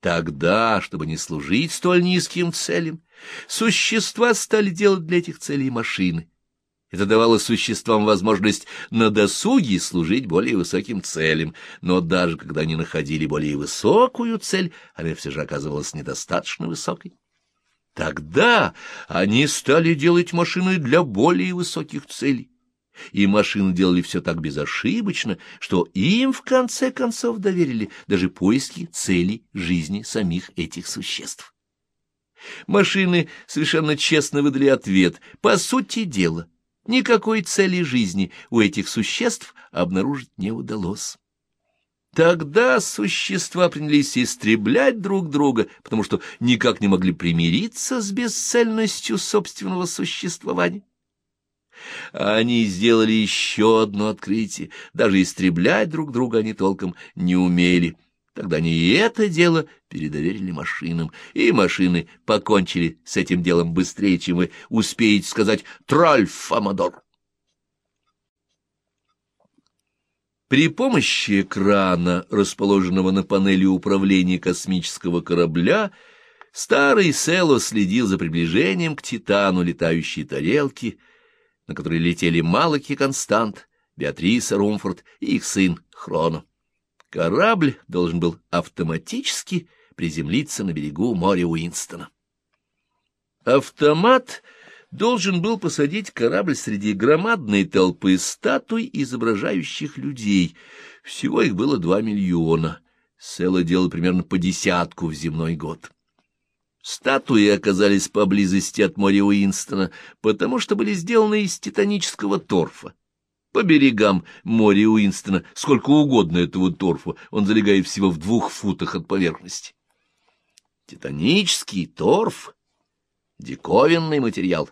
Тогда, чтобы не служить столь низким целям, существа стали делать для этих целей машины. Это давало существам возможность на досуге служить более высоким целям, но даже когда они находили более высокую цель, она все же оказывалась недостаточно высокой. Тогда они стали делать машины для более высоких целей. И машины делали все так безошибочно, что им в конце концов доверили даже поиски целей жизни самих этих существ. Машины совершенно честно выдали ответ. По сути дела, никакой цели жизни у этих существ обнаружить не удалось. Тогда существа принялись истреблять друг друга, потому что никак не могли примириться с бесцельностью собственного существования. Они сделали еще одно открытие. Даже истреблять друг друга они толком не умели. Тогда они и это дело передоверили машинам, и машины покончили с этим делом быстрее, чем вы успеете сказать «Тральфамадор». При помощи экрана, расположенного на панели управления космического корабля, старый Село следил за приближением к Титану летающей тарелки, на которой летели Малаки Констант, Беатриса Румфорд и их сын Хроно. Корабль должен был автоматически приземлиться на берегу моря Уинстона. Автомат должен был посадить корабль среди громадной толпы статуй, изображающих людей. Всего их было два миллиона. Село делал примерно по десятку в земной год. Статуи оказались поблизости от моря Уинстона, потому что были сделаны из титанического торфа. По берегам моря Уинстона сколько угодно этого торфа, он залегает всего в двух футах от поверхности. Титанический торф — диковинный материал,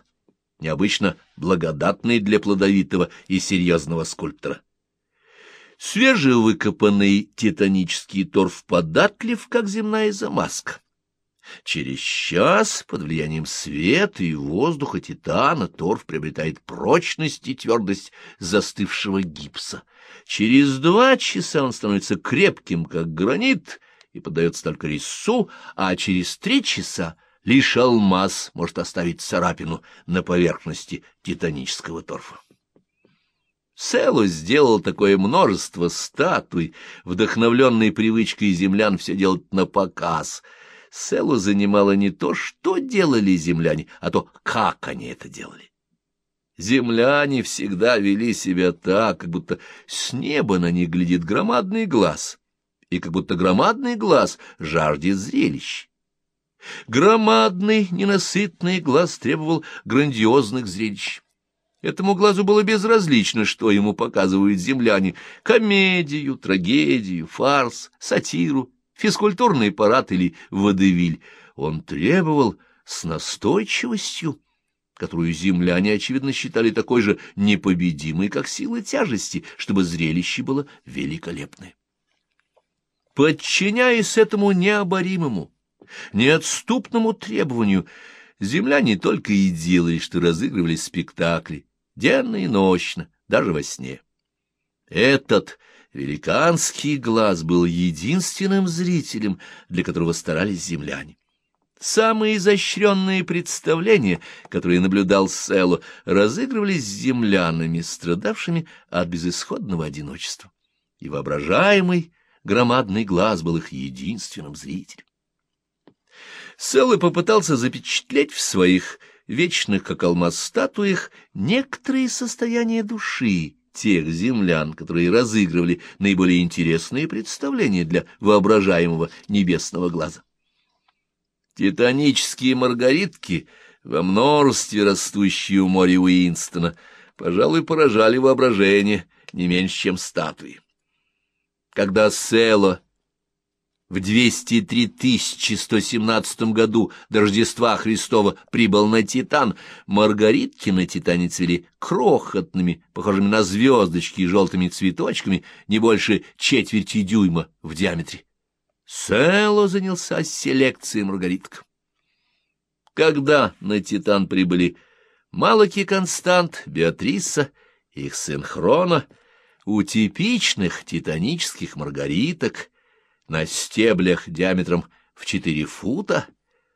необычно благодатный для плодовитого и серьезного скульптора. Свежевыкопанный титанический торф податлив, как земная замазка. Через час, под влиянием света и воздуха титана, торф приобретает прочность и твердость застывшего гипса. Через два часа он становится крепким, как гранит, и поддается только резцу, а через три часа лишь алмаз может оставить царапину на поверхности титанического торфа. Село сделал такое множество статуй, вдохновленной привычкой землян все делать на показ — Селу занимало не то, что делали земляне, а то, как они это делали. Земляне всегда вели себя так, как будто с неба на них глядит громадный глаз, и как будто громадный глаз жаждет зрелищ. Громадный, ненасытный глаз требовал грандиозных зрелищ. Этому глазу было безразлично, что ему показывают земляне — комедию, трагедию, фарс, сатиру физкультурный парад или водевиль. Он требовал с настойчивостью, которую земляне, очевидно, считали такой же непобедимой, как сила тяжести, чтобы зрелище было великолепное. Подчиняясь этому необоримому, неотступному требованию, земляне только и делали, что разыгрывали спектакли, денно и ночно, даже во сне. Этот Великанский глаз был единственным зрителем, для которого старались земляне. Самые изощренные представления, которые наблюдал Село, разыгрывались с землянами, страдавшими от безысходного одиночества. И воображаемый громадный глаз был их единственным зрителем. Село попытался запечатлеть в своих вечных, как алмаз, статуях некоторые состояния души, тех землян, которые разыгрывали наиболее интересные представления для воображаемого небесного глаза. Титанические маргаритки, во множестве растущие у моря Уинстона, пожалуй, поражали воображение не меньше, чем статуи. Когда Село в 203 117 году до Рождества Христова прибыл на Титан, маргаритки на Титане цвели крохотными, похожими на звездочки и желтыми цветочками, не больше четверти дюйма в диаметре. Село занялся селекцией маргариток. Когда на Титан прибыли Малаки Констант, Беатриса их сын Хрона, у типичных титанических маргариток — на стеблях диаметром в четыре фута,